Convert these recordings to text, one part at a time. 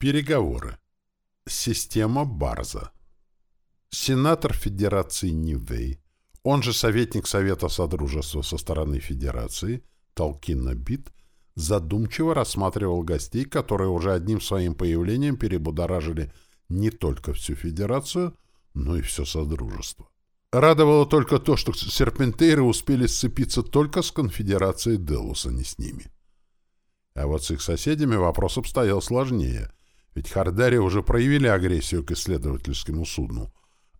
Переговоры. Система Барза. Сенатор Федерации Нивей, он же советник Совета Содружества со стороны Федерации, Толкин Набит, задумчиво рассматривал гостей, которые уже одним своим появлением перебудоражили не только всю Федерацию, но и все Содружество. Радовало только то, что серпентейры успели сцепиться только с конфедерацией Делуса, не с ними. А вот с их соседями вопрос обстоял сложнее, ведь Хардари уже проявили агрессию к исследовательскому судну,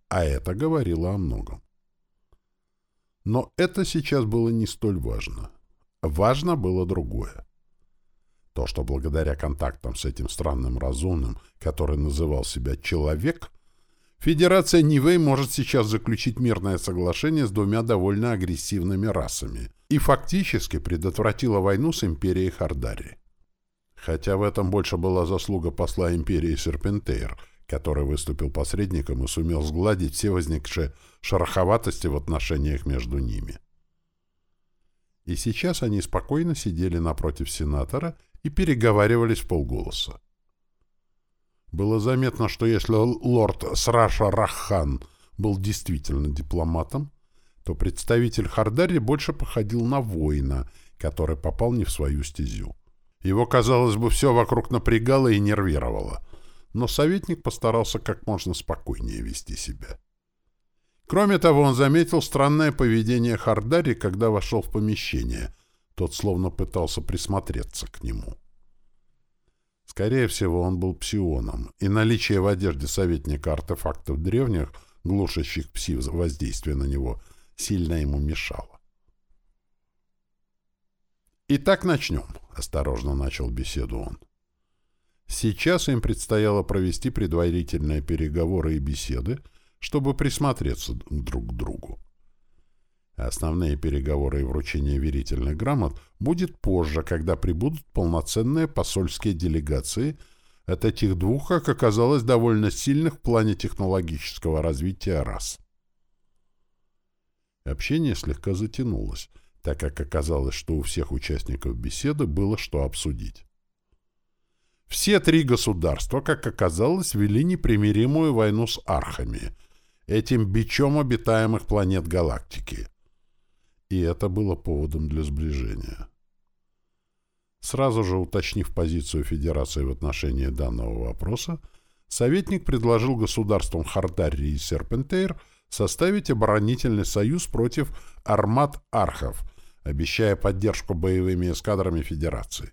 а это говорило о многом. Но это сейчас было не столь важно. Важно было другое. То, что благодаря контактам с этим странным разумным, который называл себя «человек», Федерация Нивей может сейчас заключить мирное соглашение с двумя довольно агрессивными расами и фактически предотвратила войну с империей Хардари. Хотя в этом больше была заслуга посла империи Серпентейр, который выступил посредником и сумел сгладить все возникшие шероховатости в отношениях между ними. И сейчас они спокойно сидели напротив сенатора и переговаривались в полголоса. Было заметно, что если лорд Сраша Рахан был действительно дипломатом, то представитель Хардари больше походил на воина, который попал не в свою стезю. Его, казалось бы, все вокруг напрягало и нервировало, но советник постарался как можно спокойнее вести себя. Кроме того, он заметил странное поведение Хардари, когда вошел в помещение. Тот словно пытался присмотреться к нему. Скорее всего, он был псионом, и наличие в одежде советника артефактов древних, глушащих пси воздействие на него, сильно ему мешало. «Итак, начнем», — осторожно начал беседу он. Сейчас им предстояло провести предварительные переговоры и беседы, чтобы присмотреться друг к другу. Основные переговоры и вручение верительных грамот будет позже, когда прибудут полноценные посольские делегации от этих двух, как оказалось, довольно сильных в плане технологического развития рас. Общение слегка затянулось, так как оказалось, что у всех участников беседы было что обсудить. Все три государства, как оказалось, вели непримиримую войну с архами, этим бичом обитаемых планет галактики — и это было поводом для сближения. Сразу же уточнив позицию Федерации в отношении данного вопроса, советник предложил государствам Хардарри и Серпентейр составить оборонительный союз против армат архов, обещая поддержку боевыми эскадрами Федерации.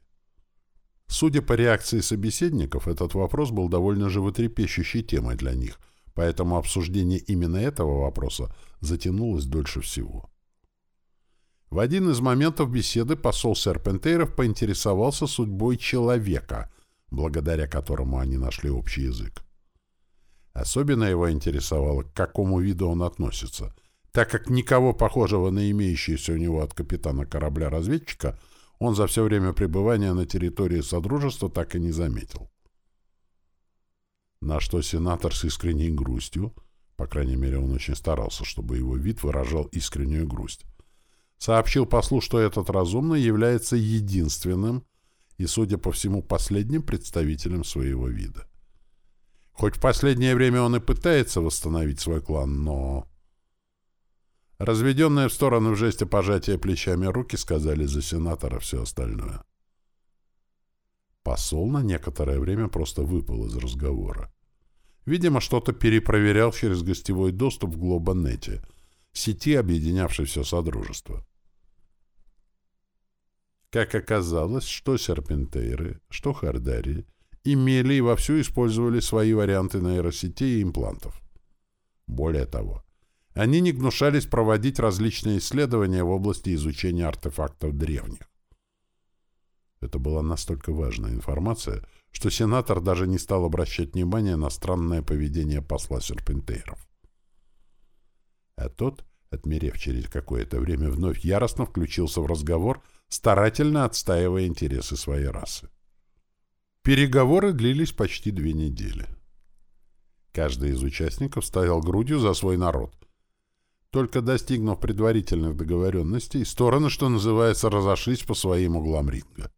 Судя по реакции собеседников, этот вопрос был довольно животрепещущей темой для них, поэтому обсуждение именно этого вопроса затянулось дольше всего. В один из моментов беседы посол Серпентейров поинтересовался судьбой человека, благодаря которому они нашли общий язык. Особенно его интересовало, к какому виду он относится, так как никого похожего на имеющийся у него от капитана корабля-разведчика он за все время пребывания на территории Содружества так и не заметил. На что сенатор с искренней грустью, по крайней мере он очень старался, чтобы его вид выражал искреннюю грусть, сообщил послу, что этот разумный является единственным и, судя по всему, последним представителем своего вида. Хоть в последнее время он и пытается восстановить свой клан, но... Разведенные в сторону в жесте пожатия плечами руки сказали за сенатора все остальное. Посол на некоторое время просто выпал из разговора. Видимо, что-то перепроверял через гостевой доступ в Глобанете — сети, объединявшей все Содружество. Как оказалось, что серпентейры, что хардари имели и вовсю использовали свои варианты нейросетей и имплантов. Более того, они не гнушались проводить различные исследования в области изучения артефактов древних. Это была настолько важная информация, что сенатор даже не стал обращать внимания на странное поведение посла серпентейров. А тот, отмерев через какое-то время, вновь яростно включился в разговор, старательно отстаивая интересы своей расы. Переговоры длились почти две недели. Каждый из участников стоял грудью за свой народ. Только достигнув предварительных договоренностей, стороны, что называется, разошлись по своим углам ринга.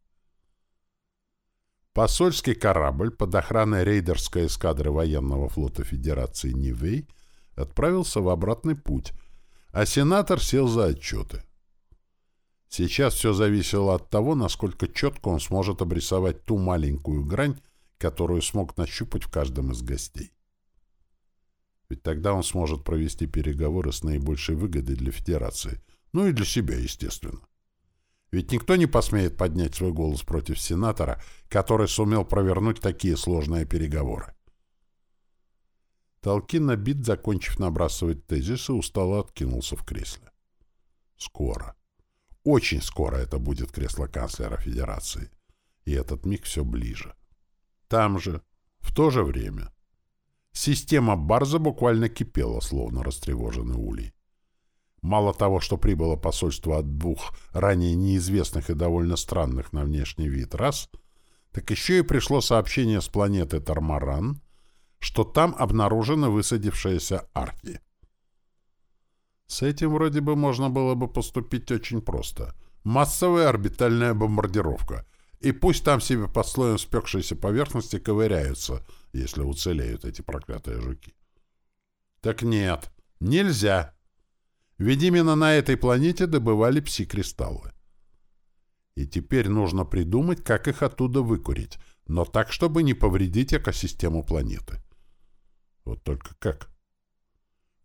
Посольский корабль под охраной рейдерской эскадры военного флота Федерации Нивей отправился в обратный путь, а сенатор сел за отчеты. Сейчас все зависело от того, насколько четко он сможет обрисовать ту маленькую грань, которую смог нащупать в каждом из гостей. Ведь тогда он сможет провести переговоры с наибольшей выгодой для Федерации, ну и для себя, естественно. Ведь никто не посмеет поднять свой голос против сенатора, который сумел провернуть такие сложные переговоры. Толкин набит, закончив набрасывать тезисы, устало откинулся в кресле. Скоро. Очень скоро это будет кресло канцлера Федерации. И этот миг все ближе. Там же, в то же время, система Барза буквально кипела, словно растревоженный улей. Мало того, что прибыло посольство от двух ранее неизвестных и довольно странных на внешний вид рас, так еще и пришло сообщение с планеты Тармаран, что там обнаружены высадившиеся арки. С этим вроде бы можно было бы поступить очень просто. Массовая орбитальная бомбардировка. И пусть там себе под слоем спекшейся поверхности ковыряются, если уцелеют эти проклятые жуки. Так нет, нельзя. Ведь именно на этой планете добывали пси-кристаллы. И теперь нужно придумать, как их оттуда выкурить, но так, чтобы не повредить экосистему планеты. Вот только как?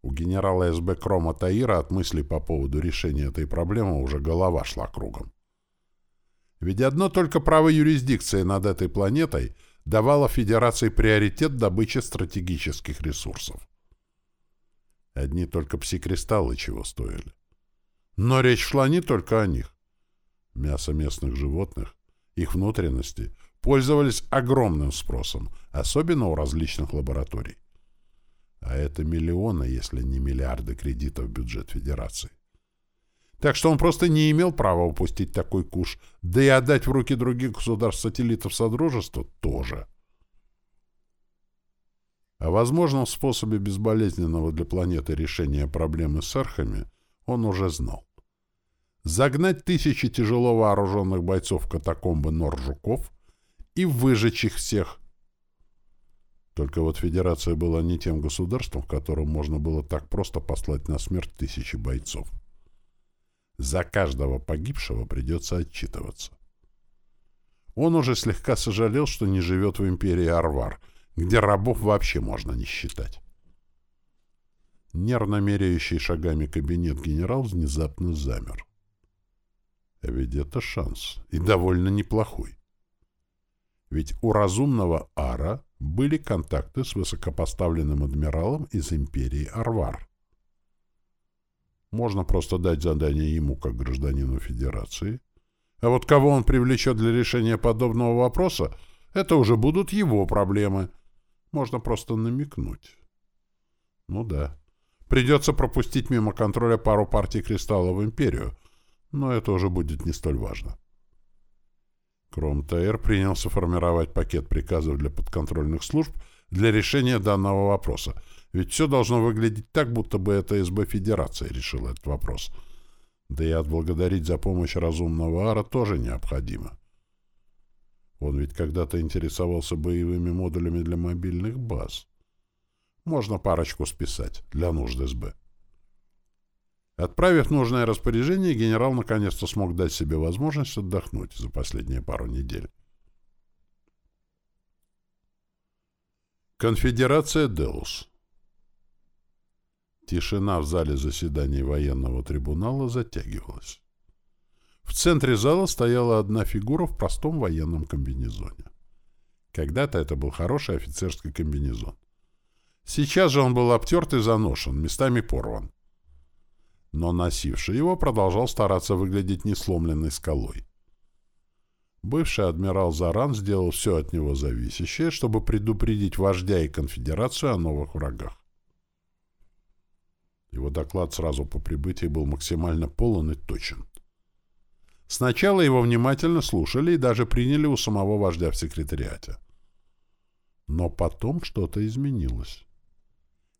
У генерала СБ Крома Таира от мыслей по поводу решения этой проблемы уже голова шла кругом. Ведь одно только право юрисдикции над этой планетой давало Федерации приоритет добычи стратегических ресурсов. Одни только пси-кристаллы чего стоили. Но речь шла не только о них. Мясо местных животных, их внутренности пользовались огромным спросом, особенно у различных лабораторий. А это миллионы, если не миллиарды кредитов в бюджет Федерации. Так что он просто не имел права упустить такой куш, да и отдать в руки других государств-сателлитов Содружества тоже. О возможном способе безболезненного для планеты решения проблемы с архами он уже знал. Загнать тысячи тяжело вооруженных бойцов катакомбы нор-жуков и выжечь их всех. Только вот Федерация была не тем государством, в котором можно было так просто послать на смерть тысячи бойцов. За каждого погибшего придется отчитываться. Он уже слегка сожалел, что не живет в империи Арвар — где рабов вообще можно не считать. Нервно меряющий шагами кабинет генерал внезапно замер. А ведь это шанс, и довольно неплохой. Ведь у разумного Ара были контакты с высокопоставленным адмиралом из империи Арвар. Можно просто дать задание ему как гражданину Федерации, а вот кого он привлечет для решения подобного вопроса, это уже будут его проблемы — можно просто намекнуть. Ну да. Придется пропустить мимо контроля пару партий кристаллов в Империю, но это уже будет не столь важно. Кромтаэр принялся формировать пакет приказов для подконтрольных служб для решения данного вопроса, ведь все должно выглядеть так, будто бы это СБ Федерации решила этот вопрос. Да и отблагодарить за помощь разумного Ара тоже необходимо. Он ведь когда-то интересовался боевыми модулями для мобильных баз. Можно парочку списать для нужд СБ. Отправив нужное распоряжение, генерал наконец-то смог дать себе возможность отдохнуть за последние пару недель. Конфедерация Делус Тишина в зале заседаний военного трибунала затягивалась. В центре зала стояла одна фигура в простом военном комбинезоне. Когда-то это был хороший офицерский комбинезон. Сейчас же он был обтерт и заношен, местами порван. Но носивший его продолжал стараться выглядеть несломленной скалой. Бывший адмирал Заран сделал все от него зависящее, чтобы предупредить вождя и конфедерацию о новых врагах. Его доклад сразу по прибытии был максимально полон и точен. Сначала его внимательно слушали и даже приняли у самого вождя в секретариате. Но потом что-то изменилось.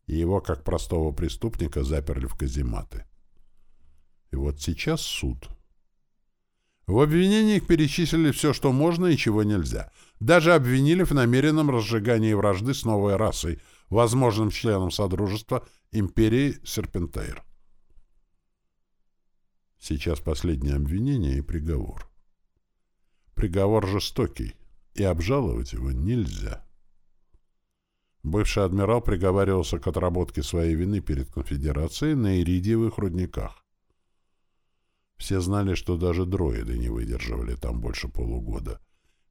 И его, как простого преступника, заперли в казематы. И вот сейчас суд. В обвинениях перечислили все, что можно и чего нельзя. Даже обвинили в намеренном разжигании вражды с новой расой, возможным членом Содружества империи Серпентейр. Сейчас последнее обвинение и приговор. Приговор жестокий, и обжаловать его нельзя. Бывший адмирал приговаривался к отработке своей вины перед конфедерацией на иридиевых рудниках. Все знали, что даже дроиды не выдерживали там больше полугода,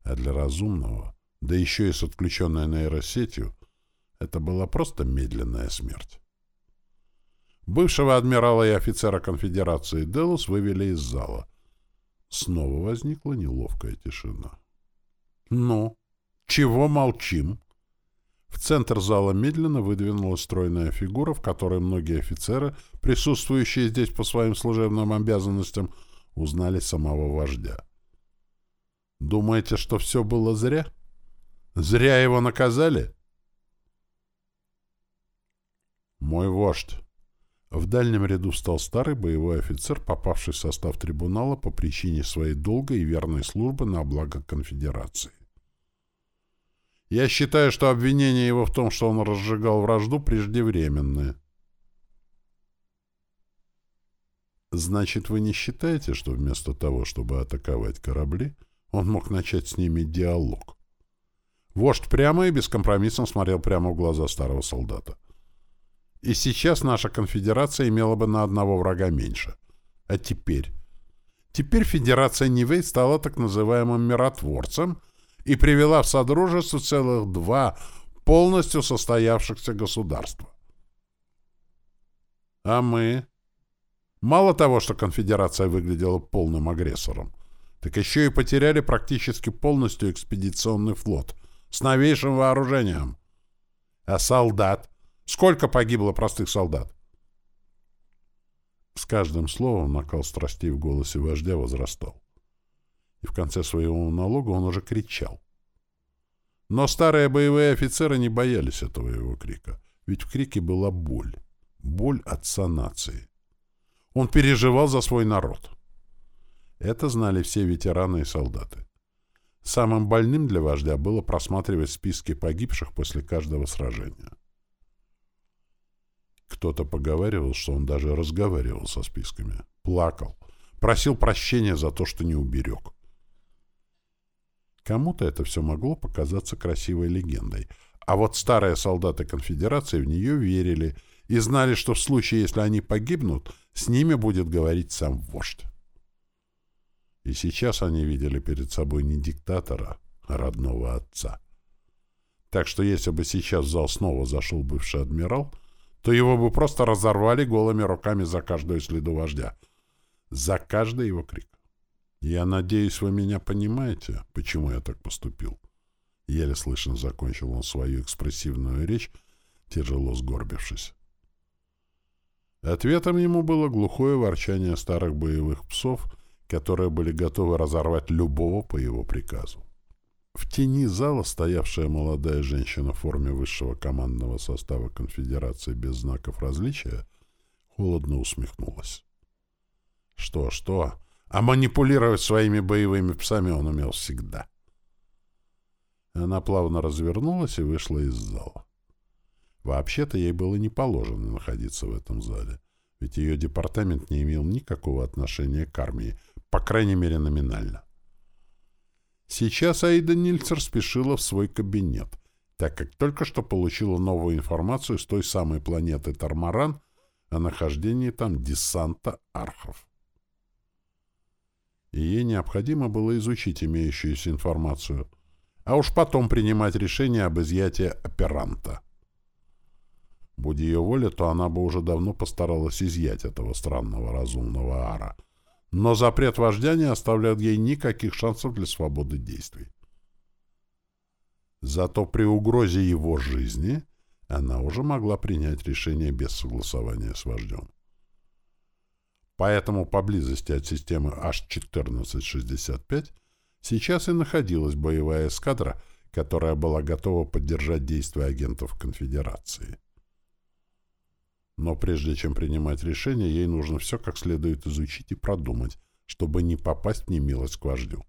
а для разумного, да еще и с отключенной нейросетью, это была просто медленная смерть. Бывшего адмирала и офицера конфедерации Делус вывели из зала. Снова возникла неловкая тишина. «Ну, чего молчим?» В центр зала медленно выдвинулась стройная фигура, в которой многие офицеры, присутствующие здесь по своим служебным обязанностям, узнали самого вождя. «Думаете, что все было зря? Зря его наказали?» «Мой вождь!» В дальнем ряду встал старый боевой офицер, попавший в состав трибунала по причине своей долгой и верной службы на благо конфедерации. Я считаю, что обвинение его в том, что он разжигал вражду, преждевременное. Значит, вы не считаете, что вместо того, чтобы атаковать корабли, он мог начать с ними диалог? Вождь прямо и бескомпромиссно смотрел прямо в глаза старого солдата. И сейчас наша конфедерация имела бы на одного врага меньше. А теперь? Теперь федерация Нивей стала так называемым миротворцем и привела в Содружество целых два полностью состоявшихся государства. А мы? Мало того, что конфедерация выглядела полным агрессором, так еще и потеряли практически полностью экспедиционный флот с новейшим вооружением. А солдат? Сколько погибло простых солдат? С каждым словом накал страстей в голосе вождя возрастал. И в конце своего монолога он уже кричал. Но старые боевые офицеры не боялись этого его крика. Ведь в крике была боль. Боль отца нации. Он переживал за свой народ. Это знали все ветераны и солдаты. Самым больным для вождя было просматривать списки погибших после каждого сражения. Кто-то поговаривал, что он даже разговаривал со списками. Плакал. Просил прощения за то, что не уберег. Кому-то это все могло показаться красивой легендой. А вот старые солдаты конфедерации в нее верили и знали, что в случае, если они погибнут, с ними будет говорить сам вождь. И сейчас они видели перед собой не диктатора, а родного отца. Так что если бы сейчас в зал снова зашел бывший адмирал — то его бы просто разорвали голыми руками за каждую следу вождя. За каждый его крик. «Я надеюсь, вы меня понимаете, почему я так поступил?» Еле слышно закончил он свою экспрессивную речь, тяжело сгорбившись. Ответом ему было глухое ворчание старых боевых псов, которые были готовы разорвать любого по его приказу. В тени зала стоявшая молодая женщина в форме высшего командного состава конфедерации без знаков различия холодно усмехнулась. Что, что? А манипулировать своими боевыми псами он умел всегда. Она плавно развернулась и вышла из зала. Вообще-то ей было не положено находиться в этом зале, ведь ее департамент не имел никакого отношения к армии, по крайней мере номинально. Сейчас Аида Нильцер спешила в свой кабинет, так как только что получила новую информацию с той самой планеты Тармаран о нахождении там десанта архов. И ей необходимо было изучить имеющуюся информацию, а уж потом принимать решение об изъятии операнта. Будь ее воля, то она бы уже давно постаралась изъять этого странного разумного ара — но запрет вождя не оставляет ей никаких шансов для свободы действий. Зато при угрозе его жизни она уже могла принять решение без согласования с вождем. Поэтому поблизости от системы H-1465 сейчас и находилась боевая эскадра, которая была готова поддержать действия агентов Конфедерации. Но прежде чем принимать решение, ей нужно все как следует изучить и продумать, чтобы не попасть в немилость к вождю.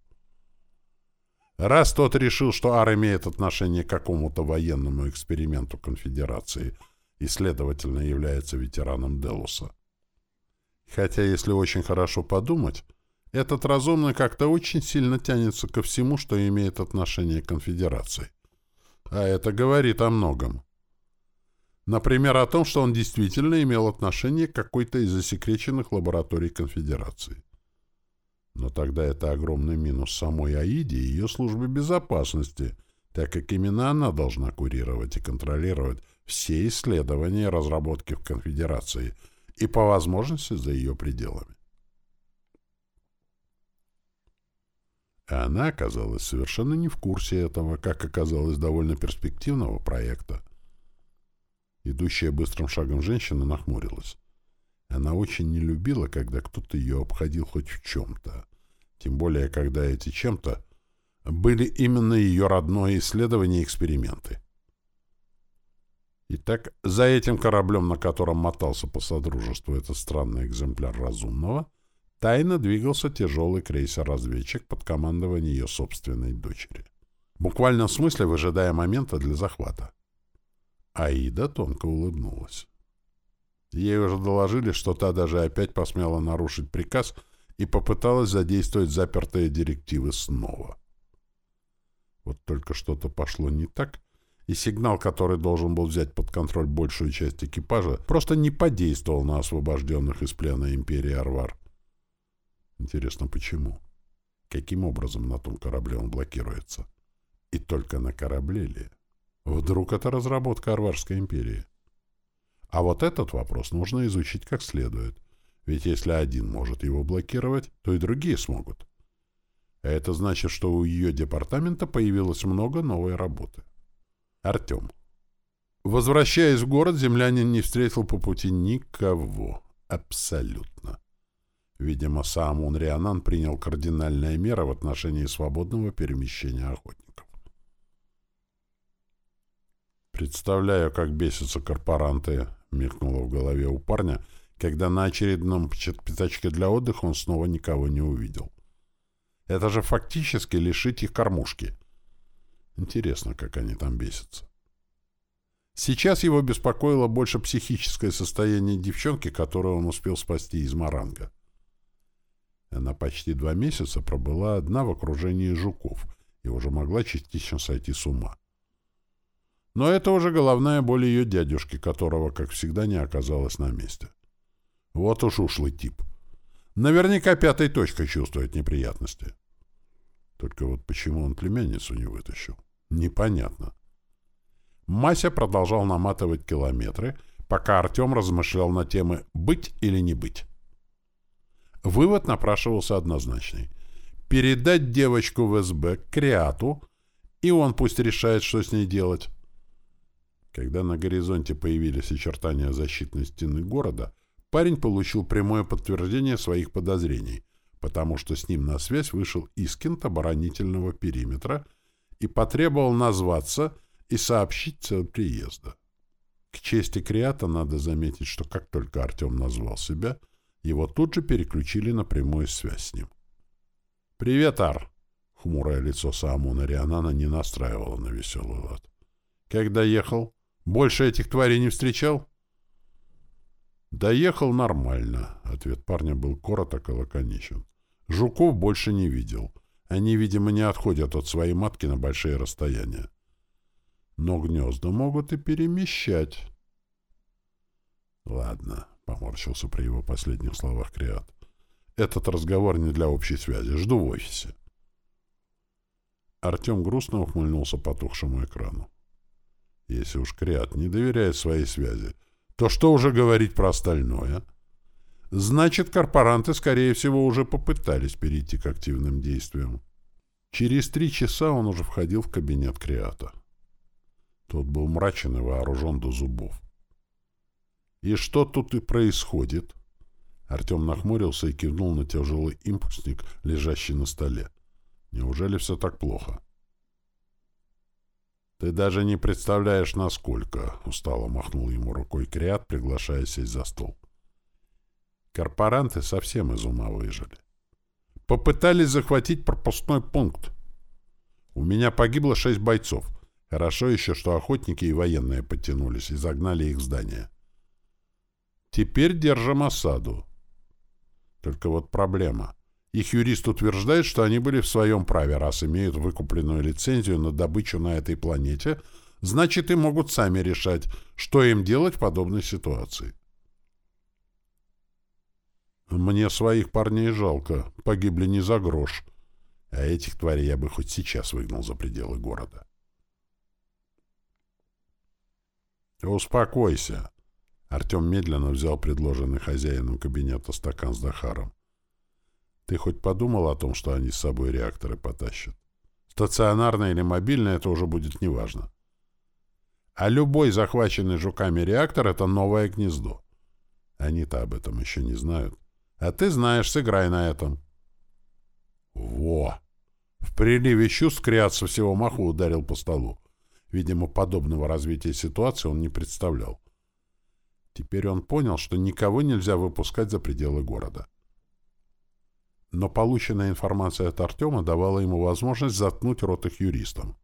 Раз тот решил, что Ар имеет отношение к какому-то военному эксперименту конфедерации и, следовательно, является ветераном Делуса. Хотя, если очень хорошо подумать, этот разумный как-то очень сильно тянется ко всему, что имеет отношение к конфедерации. А это говорит о многом. Например, о том, что он действительно имел отношение к какой-то из засекреченных лабораторий конфедерации. Но тогда это огромный минус самой Аиде и ее службы безопасности, так как именно она должна курировать и контролировать все исследования и разработки в конфедерации и, по возможности, за ее пределами. А она оказалась совершенно не в курсе этого, как оказалось, довольно перспективного проекта. Идущая быстрым шагом женщина нахмурилась. Она очень не любила, когда кто-то ее обходил хоть в чем-то. Тем более, когда эти чем-то были именно ее родное исследование и эксперименты. Итак, за этим кораблем, на котором мотался по содружеству этот странный экземпляр разумного, тайно двигался тяжелый крейсер-разведчик под командованием ее собственной дочери. В буквальном смысле выжидая момента для захвата. Аида тонко улыбнулась. Ей уже доложили, что та даже опять посмела нарушить приказ и попыталась задействовать запертые директивы снова. Вот только что-то пошло не так, и сигнал, который должен был взять под контроль большую часть экипажа, просто не подействовал на освобожденных из плена империи Арвар. Интересно, почему? Каким образом на том корабле он блокируется? И только на корабле ли? Вдруг это разработка Арварской империи? А вот этот вопрос нужно изучить как следует. Ведь если один может его блокировать, то и другие смогут. А это значит, что у ее департамента появилось много новой работы. Артем. Возвращаясь в город, землянин не встретил по пути никого. Абсолютно. Видимо, сам Унрианан принял кардинальные меры в отношении свободного перемещения охотников. «Представляю, как бесятся корпоранты», — мелькнуло в голове у парня, когда на очередном пятачке для отдыха он снова никого не увидел. «Это же фактически лишить их кормушки». Интересно, как они там бесятся. Сейчас его беспокоило больше психическое состояние девчонки, которую он успел спасти из Маранга. Она почти два месяца пробыла одна в окружении жуков и уже могла частично сойти с ума. Но это уже головная боль ее дядюшки, которого, как всегда, не оказалось на месте. Вот уж ушлый тип. Наверняка пятой точкой чувствует неприятности. Только вот почему он племянницу не вытащил? Непонятно. Мася продолжал наматывать километры, пока Артем размышлял на темы «быть или не быть». Вывод напрашивался однозначный. Передать девочку в СБ к Креату, и он пусть решает, что с ней делать. Когда на горизонте появились очертания защитной стены города, парень получил прямое подтверждение своих подозрений, потому что с ним на связь вышел Искент оборонительного периметра и потребовал назваться и сообщить цель приезда. К чести Криата надо заметить, что как только Артем назвал себя, его тут же переключили на прямую связь с ним. «Привет, Ар!» Хмурое лицо Саамуна Рианана не настраивало на веселый лад. «Когда ехал?» Больше этих тварей не встречал? Доехал нормально. Ответ парня был короток и лаконичен. Жуков больше не видел. Они, видимо, не отходят от своей матки на большие расстояния. Но гнезда могут и перемещать. Ладно, поморщился при его последних словах Криат. Этот разговор не для общей связи. Жду в офисе. Артем грустно ухмыльнулся потухшему экрану. Если уж Криат не доверяет своей связи, то что уже говорить про остальное? Значит, корпоранты, скорее всего, уже попытались перейти к активным действиям. Через три часа он уже входил в кабинет Криата. Тот был мрачен и вооружен до зубов. «И что тут и происходит?» Артем нахмурился и кивнул на тяжелый импульсник, лежащий на столе. «Неужели все так плохо?» «Ты даже не представляешь, насколько!» — устало махнул ему рукой Криат, приглашая сесть за стол. Корпоранты совсем из ума выжили. Попытались захватить пропускной пункт. У меня погибло шесть бойцов. Хорошо еще, что охотники и военные подтянулись и загнали их в здание. Теперь держим осаду. Только вот проблема. Их юрист утверждает, что они были в своем праве, раз имеют выкупленную лицензию на добычу на этой планете, значит и могут сами решать, что им делать в подобной ситуации. Мне своих парней жалко, погибли не за грош. А этих тварей я бы хоть сейчас выгнал за пределы города. «Успокойся!» Артем медленно взял предложенный хозяином кабинета стакан с Дахаром. «Ты хоть подумал о том, что они с собой реакторы потащат? Стационарное или мобильное — это уже будет неважно. А любой захваченный жуками реактор — это новое гнездо. Они-то об этом еще не знают. А ты знаешь, сыграй на этом». «Во!» В приливе чувств Криат со всего маху ударил по столу. Видимо, подобного развития ситуации он не представлял. Теперь он понял, что никого нельзя выпускать за пределы города. Но полученная информация от Артема давала ему возможность заткнуть рот их юристам.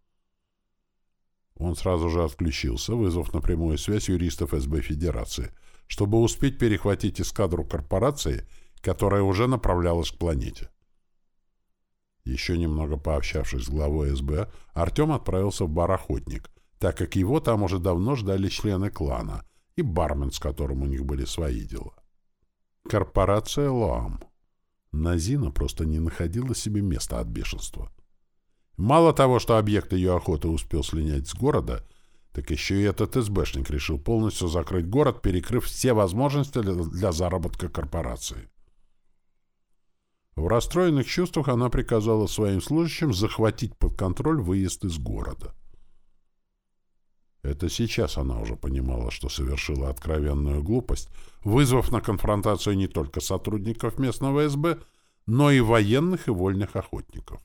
Он сразу же отключился, вызвав напрямую связь юристов СБ Федерации, чтобы успеть перехватить эскадру корпорации, которая уже направлялась к планете. Еще немного пообщавшись с главой СБ, Артем отправился в бар «Охотник», так как его там уже давно ждали члены клана и бармен, с которым у них были свои дела. Корпорация «Лоам». Назина просто не находила себе места от бешенства. Мало того, что объект ее охоты успел слинять с города, так еще и этот СБшник решил полностью закрыть город, перекрыв все возможности для заработка корпорации. В расстроенных чувствах она приказала своим служащим захватить под контроль выезд из города. Это сейчас она уже понимала, что совершила откровенную глупость, вызвав на конфронтацию не только сотрудников местного СБ, но и военных и вольных охотников.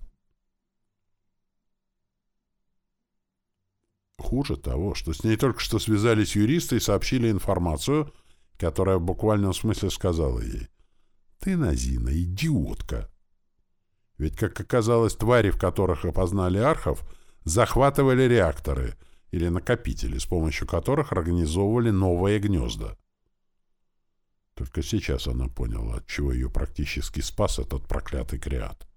Хуже того, что с ней только что связались юристы и сообщили информацию, которая в буквальном смысле сказала ей ты, Назина, идиотка. Ведь, как оказалось, твари, в которых опознали архов, захватывали реакторы или накопители, с помощью которых организовывали новые гнезда. Только сейчас она поняла, отчего ее практически спас этот проклятый креат.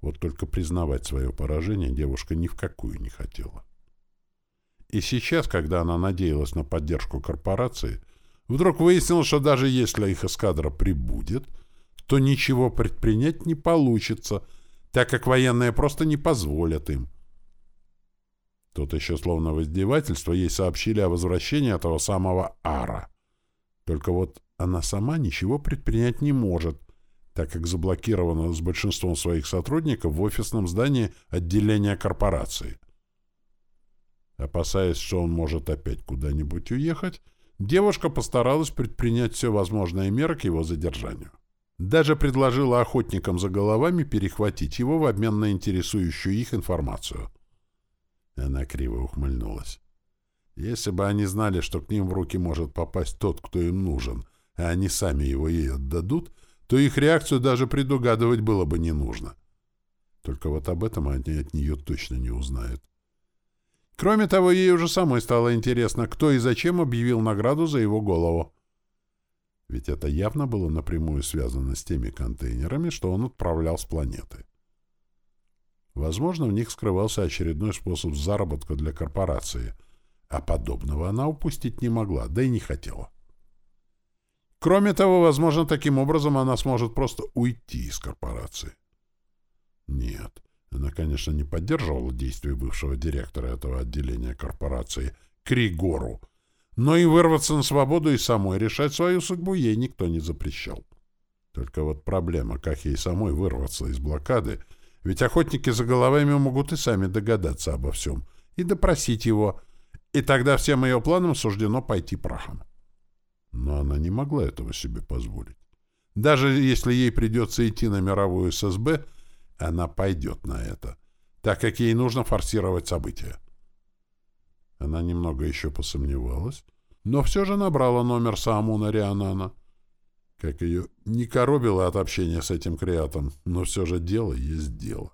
Вот только признавать свое поражение девушка ни в какую не хотела. И сейчас, когда она надеялась на поддержку корпорации, Вдруг выяснилось, что даже если их эскадра прибудет, то ничего предпринять не получится, так как военные просто не позволят им. Тут еще словно в издевательство ей сообщили о возвращении этого самого Ара. Только вот она сама ничего предпринять не может, так как заблокирована с большинством своих сотрудников в офисном здании отделения корпорации. Опасаясь, что он может опять куда-нибудь уехать, девушка постаралась предпринять все возможные меры к его задержанию. Даже предложила охотникам за головами перехватить его в обмен на интересующую их информацию. Она криво ухмыльнулась. Если бы они знали, что к ним в руки может попасть тот, кто им нужен, а они сами его ей отдадут, то их реакцию даже предугадывать было бы не нужно. Только вот об этом они от нее точно не узнают. Кроме того, ей уже самой стало интересно, кто и зачем объявил награду за его голову. Ведь это явно было напрямую связано с теми контейнерами, что он отправлял с планеты. Возможно, в них скрывался очередной способ заработка для корпорации, а подобного она упустить не могла, да и не хотела. Кроме того, возможно, таким образом она сможет просто уйти из корпорации. Нет, она, конечно, не поддерживала действия бывшего директора этого отделения корпорации Кригору, но и вырваться на свободу и самой решать свою судьбу ей никто не запрещал. Только вот проблема, как ей самой вырваться из блокады, ведь охотники за головами могут и сами догадаться обо всем и допросить его, и тогда всем ее планам суждено пойти прахом. Но она не могла этого себе позволить. Даже если ей придется идти на мировую ССБ, она пойдет на это, так как ей нужно форсировать события. Она немного еще посомневалась, но все же набрала номер Саамуна Рианана. как ее не коробило от общения с этим креатом, но все же дело есть дело.